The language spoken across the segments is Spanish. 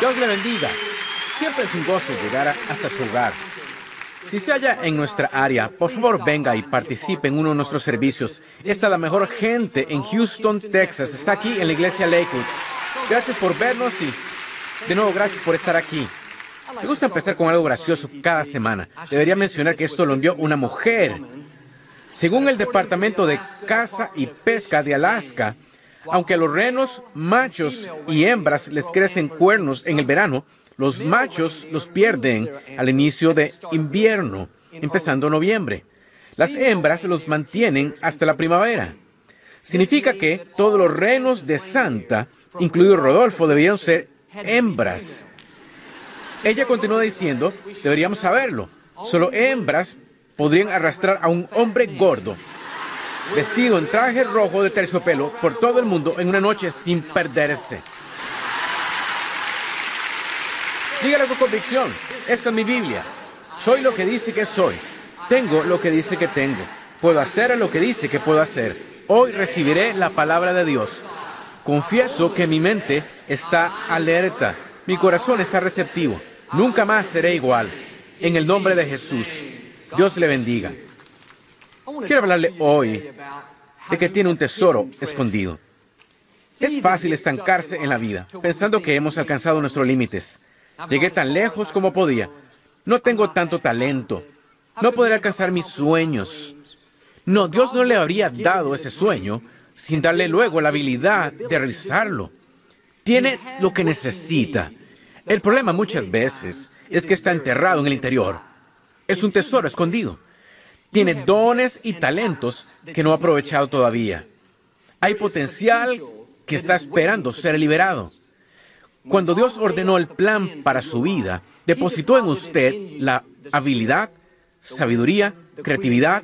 Dios le bendiga. Siempre es un gozo llegar hasta su hogar. Si se halla en nuestra área, por favor venga y participe en uno de nuestros servicios. Esta es la mejor gente en Houston, Texas. Está aquí en la iglesia Lakewood. Gracias por vernos y de nuevo gracias por estar aquí. Me gusta empezar con algo gracioso cada semana. Debería mencionar que esto lo envió una mujer. Según el Departamento de Caza y Pesca de Alaska, aunque a los renos machos y hembras les crecen cuernos en el verano, los machos los pierden al inicio de invierno, empezando noviembre. Las hembras los mantienen hasta la primavera. Significa que todos los renos de Santa, incluido Rodolfo, debían ser hembras. Ella continúa diciendo, deberíamos saberlo, solo hembras podrían arrastrar a un hombre gordo, vestido en traje rojo de terciopelo por todo el mundo en una noche sin perderse. Dígale con convicción, esta es mi Biblia. Soy lo que dice que soy. Tengo lo que dice que tengo. Puedo hacer lo que dice que puedo hacer. Hoy recibiré la palabra de Dios. Confieso que mi mente está alerta. Mi corazón está receptivo. Nunca más seré igual. En el nombre de Jesús. Dios le bendiga. Quiero hablarle hoy de que tiene un tesoro escondido. Es fácil estancarse en la vida, pensando que hemos alcanzado nuestros límites. Llegué tan lejos como podía. No tengo tanto talento. No podré alcanzar mis sueños. No, Dios no le habría dado ese sueño sin darle luego la habilidad de realizarlo. Tiene lo que necesita. El problema muchas veces es que está enterrado en el interior. Es un tesoro escondido. Tiene dones y talentos que no ha aprovechado todavía. Hay potencial que está esperando ser liberado. Cuando Dios ordenó el plan para su vida, depositó en usted la habilidad, sabiduría, creatividad,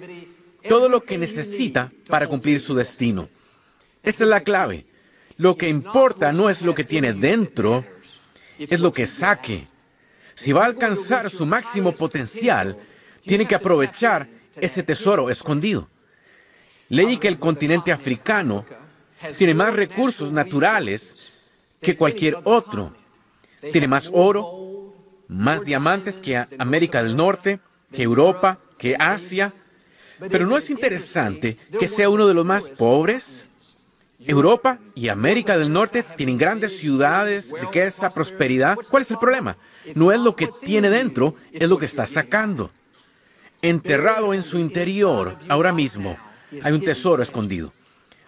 todo lo que necesita para cumplir su destino. Esta es la clave. Lo que importa no es lo que tiene dentro, es lo que saque. Si va a alcanzar su máximo potencial, tiene que aprovechar ese tesoro escondido. Leí que el continente africano tiene más recursos naturales que cualquier otro. Tiene más oro, más diamantes que América del Norte, que Europa, que Asia. Pero ¿no es interesante que sea uno de los más pobres? Europa y América del Norte tienen grandes ciudades, riqueza, prosperidad. ¿Cuál es el problema? No es lo que tiene dentro, es lo que está sacando. Enterrado en su interior, ahora mismo, hay un tesoro escondido.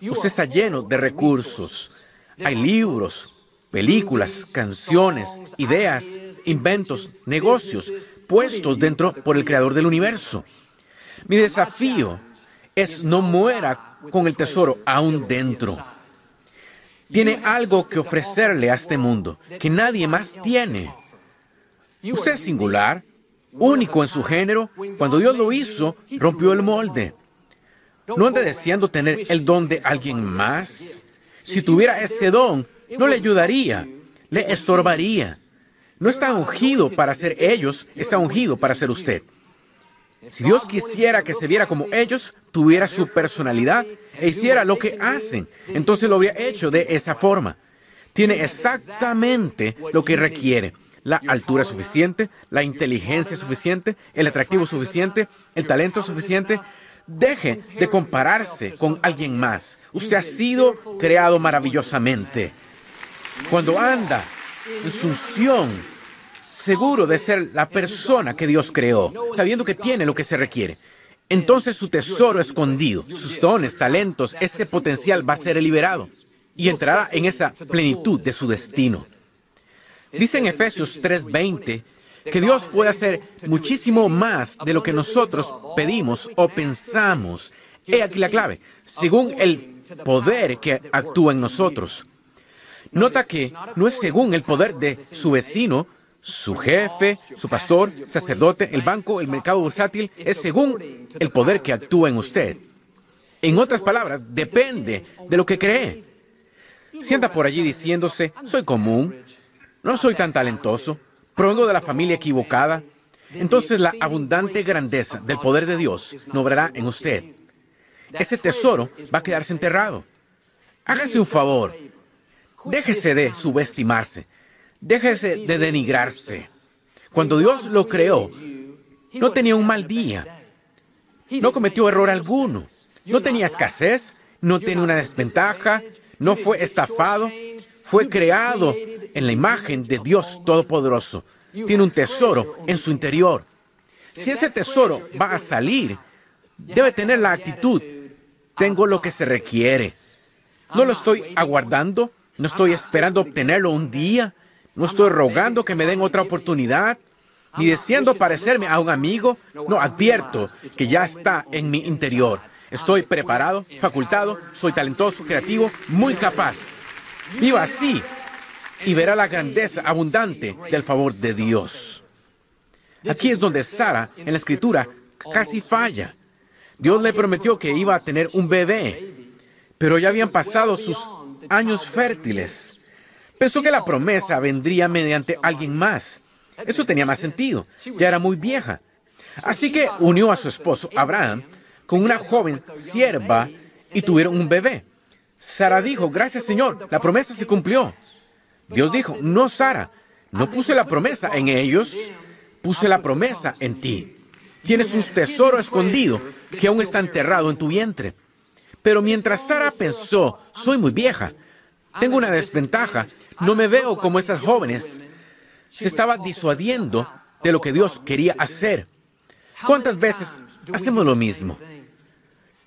Usted está lleno de recursos. Hay libros, películas, canciones, ideas, inventos, negocios puestos dentro por el creador del universo. Mi desafío es no muera con el tesoro aún dentro. Tiene algo que ofrecerle a este mundo que nadie más tiene. Usted es singular, único en su género. Cuando Dios lo hizo, rompió el molde. ¿No anda deseando tener el don de alguien más? Si tuviera ese don, no le ayudaría, le estorbaría. No está ungido para ser ellos, está ungido para ser usted. Si Dios quisiera que se viera como ellos, tuviera su personalidad e hiciera lo que hacen, entonces lo habría hecho de esa forma. Tiene exactamente lo que requiere. La altura suficiente, la inteligencia suficiente, el atractivo suficiente, el talento suficiente. Deje de compararse con alguien más. Usted ha sido creado maravillosamente. Cuando anda en su unción, seguro de ser la persona que Dios creó, sabiendo que tiene lo que se requiere. Entonces su tesoro escondido, sus dones, talentos, ese potencial va a ser liberado y entrará en esa plenitud de su destino. Dice en Efesios 3:20 que Dios puede hacer muchísimo más de lo que nosotros pedimos o pensamos. He aquí la clave, según el poder que actúa en nosotros. Nota que no es según el poder de su vecino, su jefe, su pastor, sacerdote, el banco, el mercado bursátil, es según el poder que actúa en usted. En otras palabras, depende de lo que cree. Sienta por allí diciéndose, soy común, no soy tan talentoso, provengo de la familia equivocada. Entonces la abundante grandeza del poder de Dios no obrará en usted. Ese tesoro va a quedarse enterrado. Hágase un favor, Déjese de subestimarse. Déjese de denigrarse. Cuando Dios lo creó, no tenía un mal día. No cometió error alguno. No tenía escasez. No tenía una desventaja. No fue estafado. Fue creado en la imagen de Dios Todopoderoso. Tiene un tesoro en su interior. Si ese tesoro va a salir, debe tener la actitud, tengo lo que se requiere. No lo estoy aguardando, no estoy esperando obtenerlo un día, no estoy rogando que me den otra oportunidad, ni deseando parecerme a un amigo. No, advierto que ya está en mi interior. Estoy preparado, facultado, soy talentoso, creativo, muy capaz. Viva así y verá la grandeza abundante del favor de Dios. Aquí es donde Sara, en la escritura, casi falla. Dios le prometió que iba a tener un bebé, pero ya habían pasado sus años fértiles. Pensó que la promesa vendría mediante alguien más. Eso tenía más sentido. Ya era muy vieja. Así que unió a su esposo Abraham con una joven sierva y tuvieron un bebé. Sara dijo, gracias Señor, la promesa se cumplió. Dios dijo, no Sara, no puse la promesa en ellos, puse la promesa en ti. Tienes un tesoro escondido que aún está enterrado en tu vientre. Pero mientras Sara pensó, soy muy vieja, tengo una desventaja, no me veo como esas jóvenes, se estaba disuadiendo de lo que Dios quería hacer. ¿Cuántas veces hacemos lo mismo?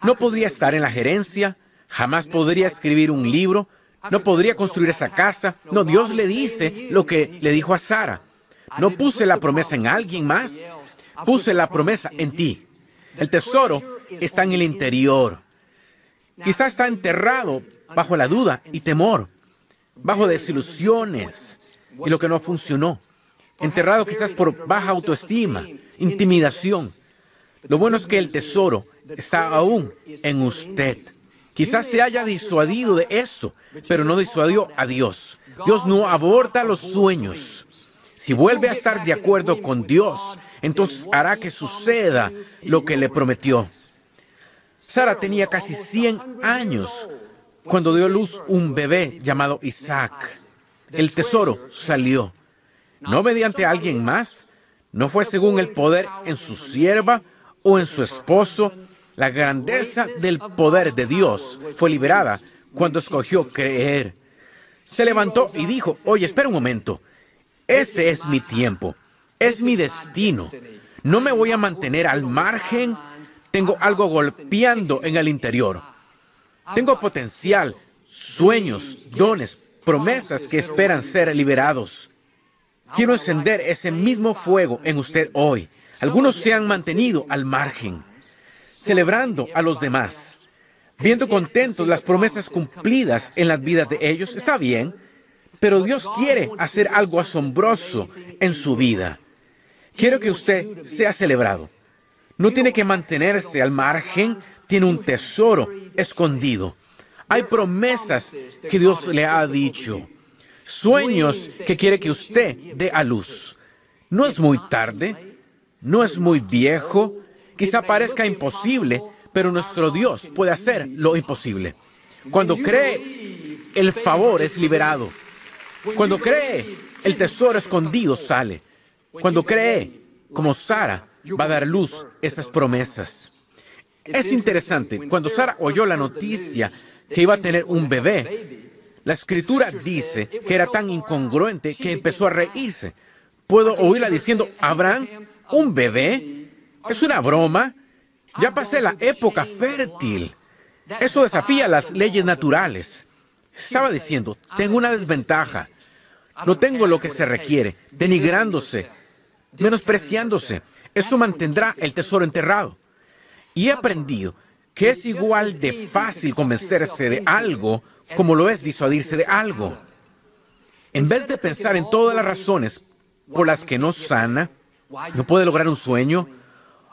No podría estar en la gerencia, jamás podría escribir un libro, no podría construir esa casa. No, Dios le dice lo que le dijo a Sara. No puse la promesa en alguien más, puse la promesa en ti. El tesoro está en el interior. Quizá está enterrado bajo la duda y temor, bajo desilusiones y lo que no funcionó. Enterrado quizás por baja autoestima, intimidación. Lo bueno es que el tesoro está aún en usted. Quizás se haya disuadido de esto, pero no disuadió a Dios. Dios no aborta los sueños. Si vuelve a estar de acuerdo con Dios, entonces hará que suceda lo que le prometió. Sara tenía casi 100 años cuando dio luz un bebé llamado Isaac. El tesoro salió. No mediante alguien más, no fue según el poder en su sierva o en su esposo. La grandeza del poder de Dios fue liberada cuando escogió creer. Se levantó y dijo, oye, espera un momento. Ese es mi tiempo, es mi destino. No me voy a mantener al margen. Tengo algo golpeando en el interior. Tengo potencial, sueños, dones, promesas que esperan ser liberados. Quiero encender ese mismo fuego en usted hoy. Algunos se han mantenido al margen, celebrando a los demás, viendo contentos las promesas cumplidas en las vidas de ellos. Está bien, pero Dios quiere hacer algo asombroso en su vida. Quiero que usted sea celebrado. No tiene que mantenerse al margen, tiene un tesoro escondido. Hay promesas que Dios le ha dicho, sueños que quiere que usted dé a luz. No es muy tarde, no es muy viejo, quizá parezca imposible, pero nuestro Dios puede hacer lo imposible. Cuando cree, el favor es liberado. Cuando cree, el tesoro escondido sale. Cuando cree, como Sara, va a dar luz esas promesas. Es interesante, cuando Sara oyó la noticia que iba a tener un bebé, la escritura dice que era tan incongruente que empezó a reírse. Puedo oírla diciendo, Abraham, ¿un bebé? ¿Es una broma? Ya pasé la época fértil. Eso desafía las leyes naturales. Estaba diciendo, tengo una desventaja. No tengo lo que se requiere, denigrándose, menospreciándose. Eso mantendrá el tesoro enterrado. Y he aprendido que es igual de fácil convencerse de algo como lo es disuadirse de algo. En vez de pensar en todas las razones por las que no sana, no puede lograr un sueño,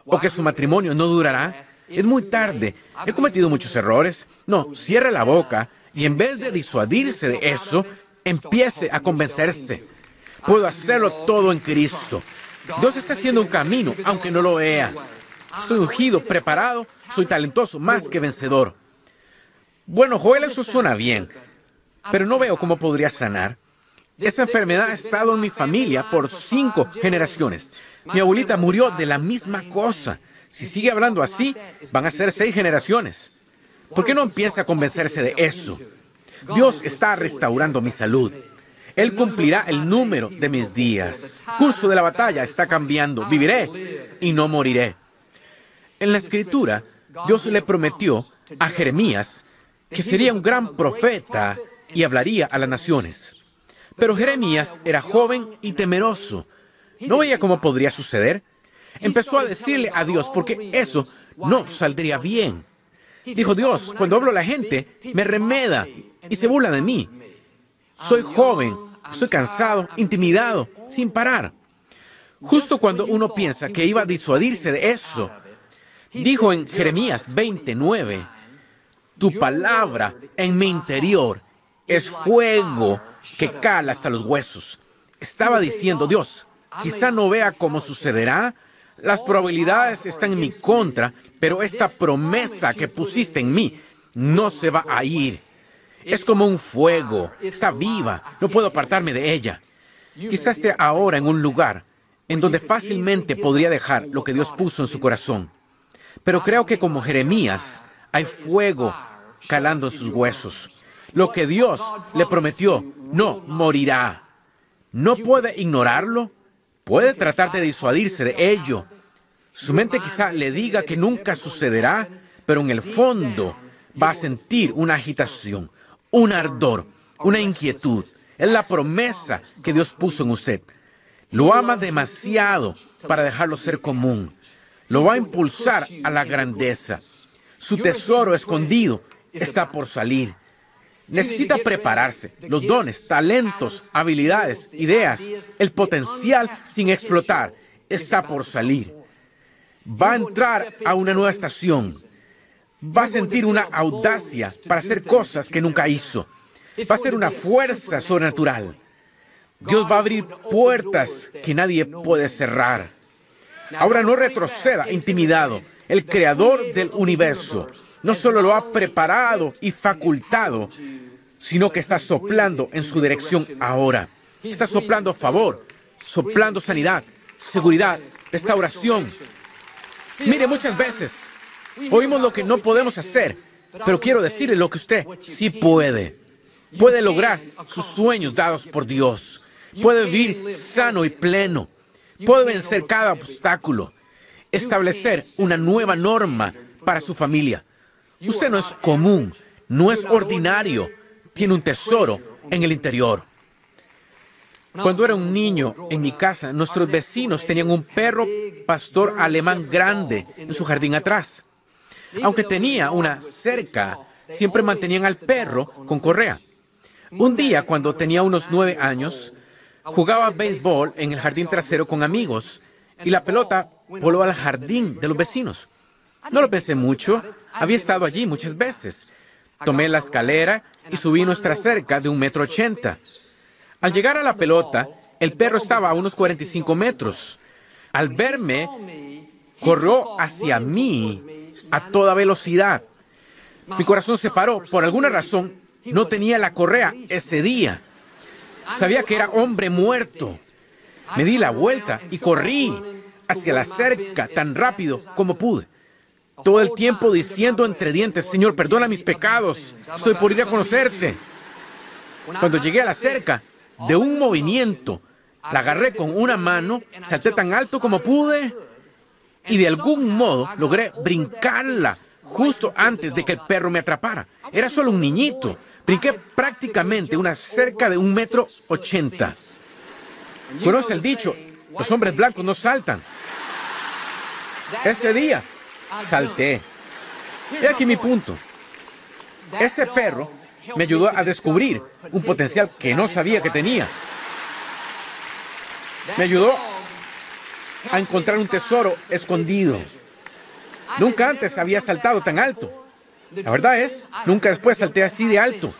o que su matrimonio no durará, es muy tarde, he cometido muchos errores. No, cierre la boca y en vez de disuadirse de eso, empiece a convencerse. Puedo hacerlo todo en Cristo. Dios está haciendo un camino, aunque no lo vea. Estoy ungido, preparado, soy talentoso, más que vencedor. Bueno, Joel, eso suena bien, pero no veo cómo podría sanar. Esa enfermedad ha estado en mi familia por cinco generaciones. Mi abuelita murió de la misma cosa. Si sigue hablando así, van a ser seis generaciones. ¿Por qué no empieza a convencerse de eso? Dios está restaurando mi salud. Él cumplirá el número de mis días. Curso de la batalla está cambiando. Viviré y no moriré. En la escritura, Dios le prometió a Jeremías que sería un gran profeta y hablaría a las naciones. Pero Jeremías era joven y temeroso. No veía cómo podría suceder. Empezó a decirle a Dios, porque eso no saldría bien. Dijo Dios, cuando hablo a la gente, me remeda y se burla de mí. Soy joven, estoy cansado, intimidado, sin parar. Justo cuando uno piensa que iba a disuadirse de eso, dijo en Jeremías 29, tu palabra en mi interior es fuego que cala hasta los huesos. Estaba diciendo, Dios, quizá no vea cómo sucederá, las probabilidades están en mi contra, pero esta promesa que pusiste en mí no se va a ir. Es como un fuego, está viva, no puedo apartarme de ella. Quizá esté ahora en un lugar en donde fácilmente podría dejar lo que Dios puso en su corazón. Pero creo que como Jeremías hay fuego calando en sus huesos. Lo que Dios le prometió no morirá. No puede ignorarlo, puede tratar de disuadirse de ello. Su mente quizá le diga que nunca sucederá, pero en el fondo va a sentir una agitación, un ardor, una inquietud. Es la promesa que Dios puso en usted. Lo ama demasiado para dejarlo ser común. Lo va a impulsar a la grandeza. Su tesoro escondido está por salir. Necesita prepararse. Los dones, talentos, habilidades, ideas, el potencial sin explotar está por salir. Va a entrar a una nueva estación. Va a sentir una audacia para hacer cosas que nunca hizo. Va a ser una fuerza sobrenatural. Dios va a abrir puertas que nadie puede cerrar. Ahora no retroceda intimidado. El creador del universo no solo lo ha preparado y facultado, sino que está soplando en su dirección ahora. Está soplando favor, soplando sanidad, seguridad, restauración. Mire, muchas veces oímos lo que no podemos hacer, pero quiero decirle lo que usted sí puede. Puede lograr sus sueños dados por Dios. Puede vivir sano y pleno. Puede vencer cada obstáculo. Establecer una nueva norma para su familia. Usted no es común, no es ordinario, tiene un tesoro en el interior. Cuando era un niño en mi casa, nuestros vecinos tenían un perro pastor alemán grande en su jardín atrás. Aunque tenía una cerca, siempre mantenían al perro con correa. Un día, cuando tenía unos nueve años, jugaba béisbol en el jardín trasero con amigos y la pelota voló al jardín de los vecinos. No lo pensé mucho, había estado allí muchas veces. Tomé la escalera y subí nuestra cerca de un metro ochenta. Al llegar a la pelota, el perro estaba a unos 45 metros. Al verme, corrió hacia mí a toda velocidad. Mi corazón se paró. Por alguna razón, no tenía la correa ese día. Sabía que era hombre muerto. Me di la vuelta y corrí hacia la cerca tan rápido como pude todo el tiempo diciendo entre dientes, Señor, perdona mis pecados, estoy por ir a conocerte. Cuando llegué a la cerca, de un movimiento, la agarré con una mano, salté tan alto como pude y de algún modo logré brincarla justo antes de que el perro me atrapara. Era solo un niñito. Brinqué prácticamente una cerca de un metro ochenta. Conoce el dicho, los hombres blancos no saltan. Ese día salté. He aquí mi punto. Ese perro me ayudó a descubrir un potencial que no sabía que tenía. Me ayudó a encontrar un tesoro escondido. Nunca antes había saltado tan alto. La verdad es, nunca después salté así de alto.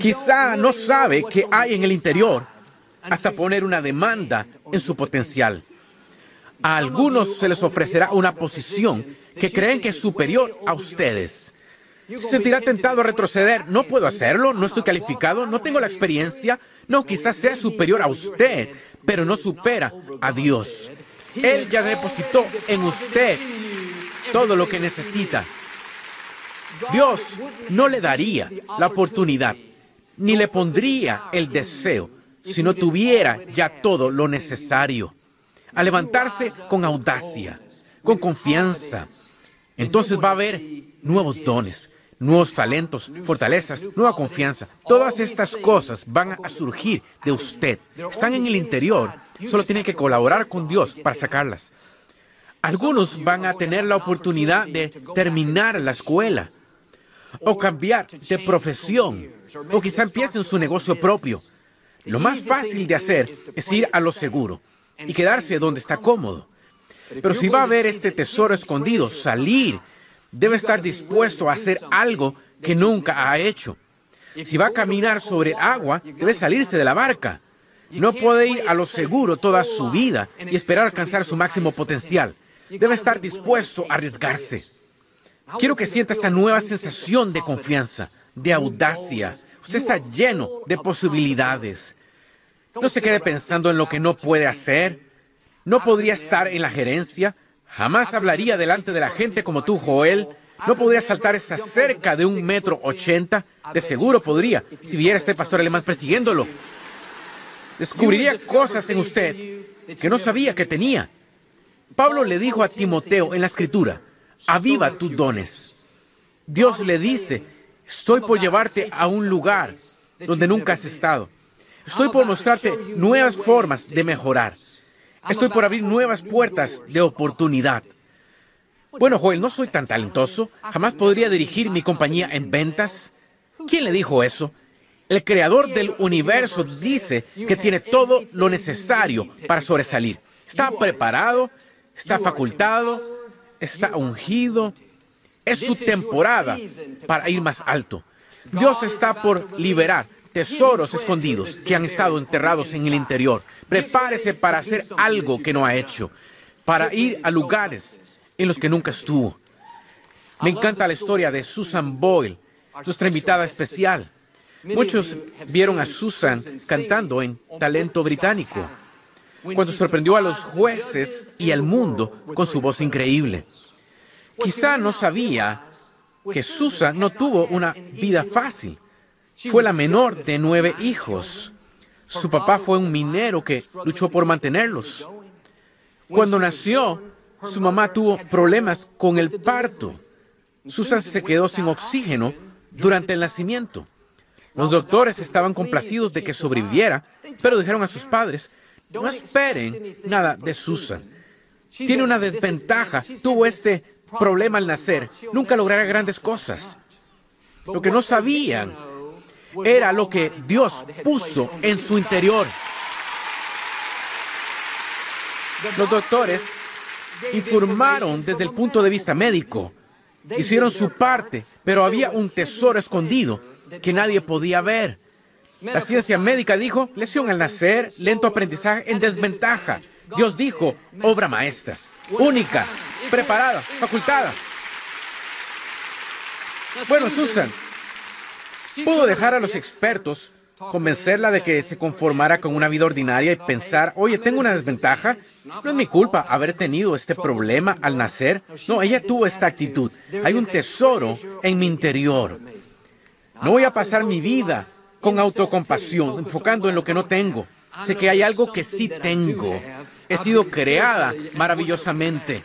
Quizá no sabe qué hay en el interior hasta poner una demanda en su potencial. A algunos se les ofrecerá una posición que creen que es superior a ustedes. Se sentirá tentado a retroceder. No puedo hacerlo, no estoy calificado, no tengo la experiencia. No, quizás sea superior a usted, pero no supera a Dios. Él ya depositó en usted todo lo que necesita. Dios no le daría la oportunidad, ni le pondría el deseo, si no tuviera ya todo lo necesario. A levantarse con audacia, con confianza. Entonces va a haber nuevos dones, nuevos talentos, fortalezas, nueva confianza. Todas estas cosas van a surgir de usted. Están en el interior. Solo tiene que colaborar con Dios para sacarlas. Algunos van a tener la oportunidad de terminar la escuela o cambiar de profesión o quizá empiecen su negocio propio. Lo más fácil de hacer es ir a lo seguro y quedarse donde está cómodo. Pero si va a ver este tesoro escondido, salir, debe estar dispuesto a hacer algo que nunca ha hecho. Si va a caminar sobre agua, debe salirse de la barca. No puede ir a lo seguro toda su vida y esperar alcanzar su máximo potencial. Debe estar dispuesto a arriesgarse. Quiero que sienta esta nueva sensación de confianza, de audacia. Usted está lleno de posibilidades. No se quede pensando en lo que no puede hacer. No podría estar en la gerencia. Jamás hablaría delante de la gente como tú, Joel. No podría saltar esa cerca de un metro ochenta. De seguro podría, si viera este pastor alemán persiguiéndolo. Descubriría cosas en usted que no sabía que tenía. Pablo le dijo a Timoteo en la escritura, aviva tus dones. Dios le dice, estoy por llevarte a un lugar donde nunca has estado. Estoy por mostrarte nuevas formas de mejorar. Estoy por abrir nuevas puertas de oportunidad. Bueno, Joel, no soy tan talentoso. Jamás podría dirigir mi compañía en ventas. ¿Quién le dijo eso? El creador del universo dice que tiene todo lo necesario para sobresalir. Está preparado, está facultado, está ungido. Es su temporada para ir más alto. Dios está por liberar tesoros escondidos que han estado enterrados en el interior. Prepárese para hacer algo que no ha hecho, para ir a lugares en los que nunca estuvo. Me encanta la historia de Susan Boyle, nuestra invitada especial. Muchos vieron a Susan cantando en Talento Británico cuando sorprendió a los jueces y al mundo con su voz increíble. Quizá no sabía que Susan no tuvo una vida fácil. Fue la menor de nueve hijos. Su papá fue un minero que luchó por mantenerlos. Cuando nació, su mamá tuvo problemas con el parto. Susan se quedó sin oxígeno durante el nacimiento. Los doctores estaban complacidos de que sobreviviera, pero dijeron a sus padres no esperen nada de Susan. Tiene una desventaja. Tuvo este problema al nacer. Nunca logrará grandes cosas. Lo que no sabían era lo que Dios puso en su interior. Los doctores informaron desde el punto de vista médico. Hicieron su parte, pero había un tesoro escondido que nadie podía ver. La ciencia médica dijo, lesión al nacer, lento aprendizaje en desventaja. Dios dijo, obra maestra, única, preparada, facultada. Bueno, Susan, pudo dejar a los expertos convencerla de que se conformara con una vida ordinaria y pensar, oye, tengo una desventaja. No es mi culpa haber tenido este problema al nacer. No, ella tuvo esta actitud. Hay un tesoro en mi interior. No voy a pasar mi vida con autocompasión, enfocando en lo que no tengo. Sé que hay algo que sí tengo. He sido creada maravillosamente.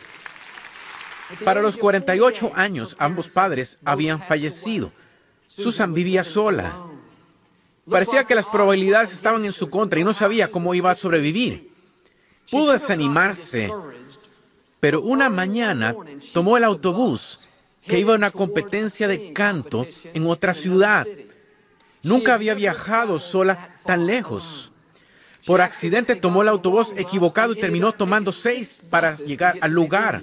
Para los 48 años, ambos padres habían fallecido. Susan vivía sola. Parecía que las probabilidades estaban en su contra y no sabía cómo iba a sobrevivir. Pudo desanimarse, pero una mañana tomó el autobús que iba a una competencia de canto en otra ciudad. Nunca había viajado sola tan lejos. Por accidente tomó el autobús equivocado y terminó tomando seis para llegar al lugar.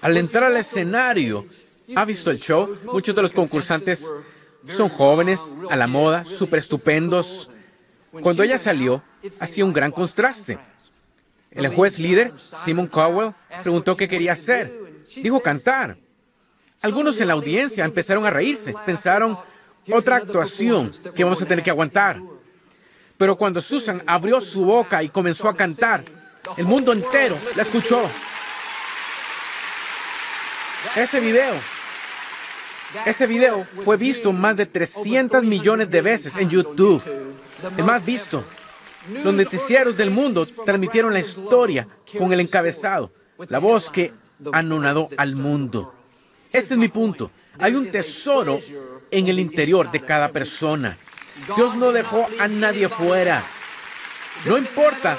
Al entrar al escenario, ¿ha visto el show? Muchos de los concursantes son jóvenes, a la moda, súper estupendos. Cuando ella salió, hacía un gran contraste. El juez líder, Simon Cowell, preguntó qué quería hacer. Dijo cantar. Algunos en la audiencia empezaron a reírse, pensaron, otra actuación que vamos a tener que aguantar. Pero cuando Susan abrió su boca y comenzó a cantar, el mundo entero la escuchó. Ese video, ese video fue visto más de 300 millones de veces en YouTube. El más visto. Los noticieros del mundo transmitieron la historia con el encabezado, la voz que anonadó al mundo. Ese es mi punto. Hay un tesoro en el interior de cada persona. Dios no dejó a nadie fuera. No importa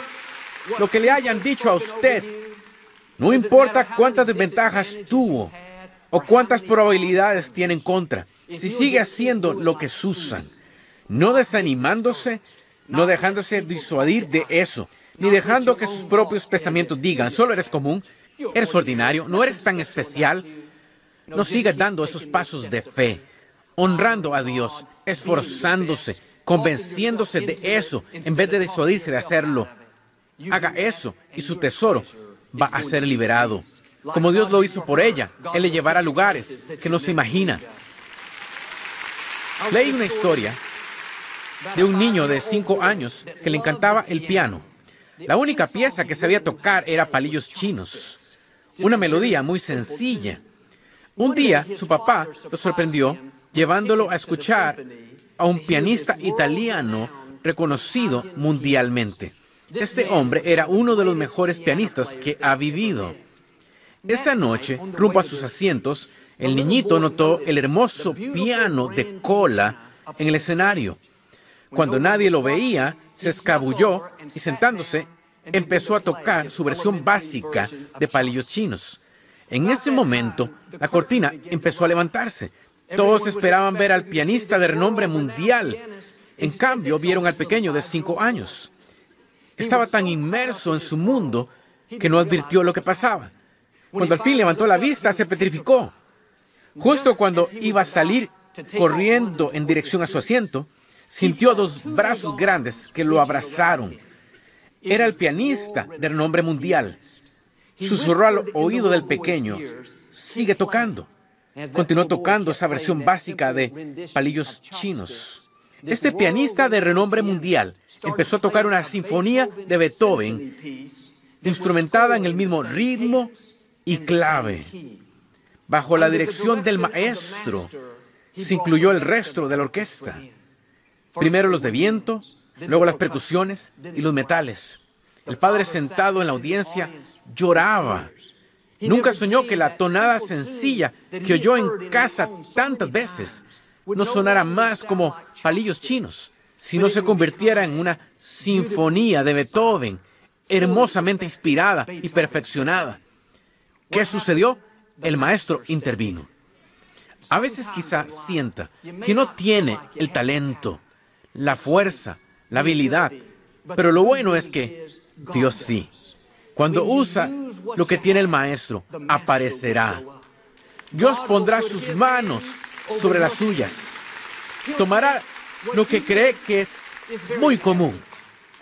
lo que le hayan dicho a usted. No importa cuántas desventajas tuvo o cuántas probabilidades tiene en contra. Si sigue haciendo lo que Susan, no desanimándose, no dejándose disuadir de eso, ni dejando que sus propios pensamientos digan, solo eres común, eres ordinario, no eres tan especial. No siga dando esos pasos de fe, honrando a Dios, esforzándose, convenciéndose de eso, en vez de disuadirse de hacerlo. Haga eso y su tesoro va a ser liberado. Como Dios lo hizo por ella, Él le llevará a lugares que no se imagina. Leí una historia de un niño de cinco años que le encantaba el piano. La única pieza que sabía tocar era palillos chinos. Una melodía muy sencilla. Un día su papá lo sorprendió llevándolo a escuchar a un pianista italiano reconocido mundialmente. Este hombre era uno de los mejores pianistas que ha vivido. Esa noche, rumbo a sus asientos, el niñito notó el hermoso piano de cola en el escenario. Cuando nadie lo veía, se escabulló y sentándose, empezó a tocar su versión básica de palillos chinos. En ese momento, la cortina empezó a levantarse. Todos esperaban ver al pianista de renombre mundial. En cambio, vieron al pequeño de cinco años. Estaba tan inmerso en su mundo que no advirtió lo que pasaba. Cuando al fin levantó la vista, se petrificó. Justo cuando iba a salir corriendo en dirección a su asiento, sintió dos brazos grandes que lo abrazaron. Era el pianista de renombre mundial. Susurró al oído del pequeño, sigue tocando. Continuó tocando esa versión básica de palillos chinos. Este pianista de renombre mundial empezó a tocar una sinfonía de Beethoven, instrumentada en el mismo ritmo y clave. Bajo la dirección del maestro, se incluyó el resto de la orquesta. Primero los de viento, luego las percusiones y los metales. El padre sentado en la audiencia lloraba. Nunca soñó que la tonada sencilla que oyó en casa tantas veces no sonara más como palillos chinos, sino se convirtiera en una sinfonía de Beethoven, hermosamente inspirada y perfeccionada. ¿Qué sucedió? El maestro intervino. A veces quizá sienta que no tiene el talento, la fuerza, la habilidad, pero lo bueno es que Dios sí. Cuando usa lo que tiene el maestro, aparecerá. Dios pondrá sus manos sobre las suyas. Tomará lo que cree que es muy común,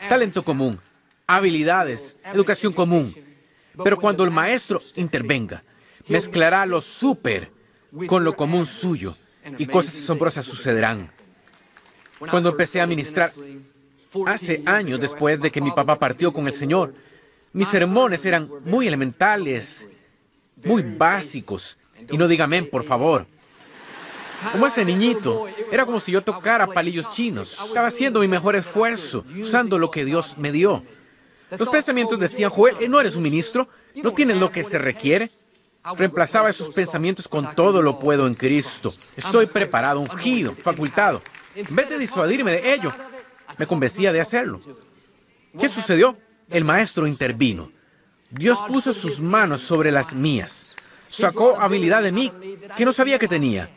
talento común, habilidades, educación común. Pero cuando el maestro intervenga, mezclará lo súper con lo común suyo y cosas asombrosas sucederán. Cuando empecé a ministrar hace años después de que mi papá partió con el Señor, mis sermones eran muy elementales, muy básicos. Y no dígame, por favor. Como ese niñito, era como si yo tocara palillos chinos. Estaba haciendo mi mejor esfuerzo, usando lo que Dios me dio. Los pensamientos decían, Joel, ¿no eres un ministro? ¿No tienes lo que se requiere? Reemplazaba esos pensamientos con todo lo puedo en Cristo. Estoy preparado, ungido, facultado. En vez de disuadirme de ello, me convencía de hacerlo. ¿Qué sucedió? El maestro intervino. Dios puso sus manos sobre las mías. Sacó habilidad de mí que no sabía que tenía.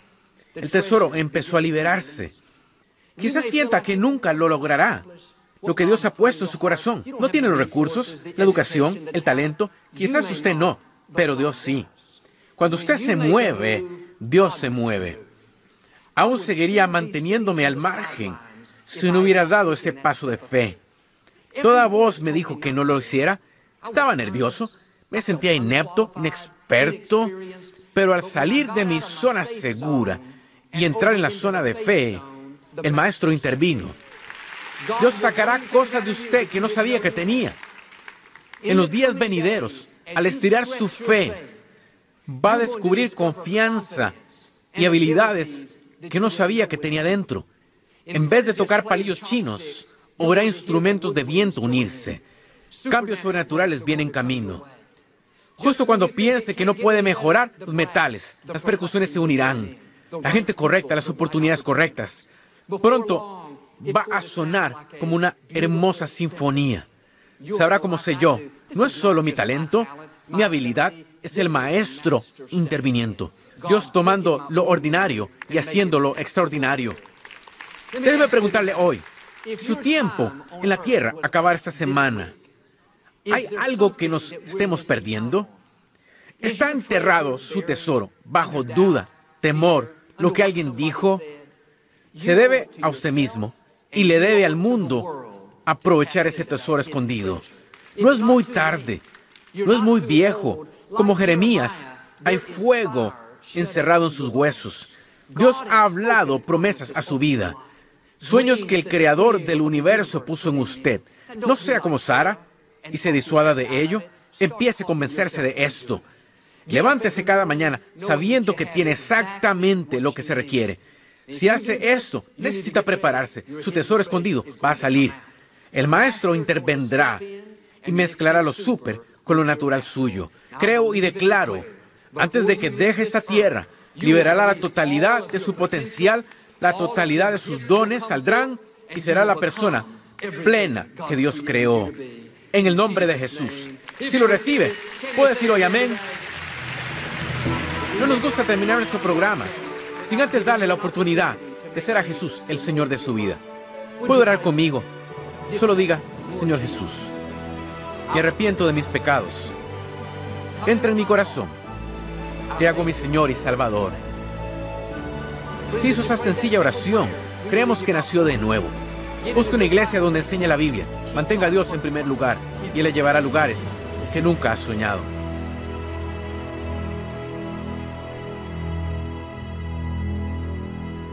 El tesoro empezó a liberarse. Quizás sienta que nunca lo logrará. Lo que Dios ha puesto en su corazón. No tiene los recursos, la educación, el talento. Quizás usted no, pero Dios sí. Cuando usted se mueve, Dios se mueve. Aún seguiría manteniéndome al margen si no hubiera dado ese paso de fe. Toda voz me dijo que no lo hiciera. Estaba nervioso, me sentía inepto, inexperto. Pero al salir de mi zona segura y entrar en la zona de fe, el maestro intervino. Dios sacará cosas de usted que no sabía que tenía. En los días venideros, al estirar su fe, va a descubrir confianza y habilidades que no sabía que tenía dentro. En vez de tocar palillos chinos, oirá instrumentos de viento unirse. Cambios sobrenaturales vienen en camino. Justo cuando piense que no puede mejorar, los metales, las percusiones se unirán. La gente correcta, las oportunidades correctas. Pronto va a sonar como una hermosa sinfonía. Sabrá cómo sé yo. No es solo mi talento, mi habilidad, es el maestro interviniendo. Dios tomando lo ordinario y haciéndolo extraordinario. Déjeme preguntarle hoy, su tiempo en la tierra acabar esta semana, ¿Hay algo que nos estemos perdiendo? ¿Está enterrado su tesoro bajo duda, temor, lo que alguien dijo? Se debe a usted mismo y le debe al mundo aprovechar ese tesoro escondido. No es muy tarde, no es muy viejo. Como Jeremías, hay fuego encerrado en sus huesos. Dios ha hablado promesas a su vida, sueños que el creador del universo puso en usted. No sea como Sara, y se disuada de ello, empiece a convencerse de esto. Levántese cada mañana sabiendo que tiene exactamente lo que se requiere. Si hace esto, necesita prepararse. Su tesoro escondido va a salir. El maestro intervendrá y mezclará lo súper con lo natural suyo. Creo y declaro, antes de que deje esta tierra, liberará la totalidad de su potencial, la totalidad de sus dones saldrán y será la persona plena que Dios creó en el nombre de Jesús. Si lo recibe, puede decir hoy amén. No nos gusta terminar nuestro programa sin antes darle la oportunidad de ser a Jesús el Señor de su vida. Puede orar conmigo. Solo diga, Señor Jesús, me arrepiento de mis pecados. Entra en mi corazón. Te hago mi Señor y Salvador. Si hizo esa sencilla oración, creemos que nació de nuevo. Busque una iglesia donde enseñe la Biblia Mantenga a Dios en primer lugar y Él le llevará a lugares que nunca has soñado.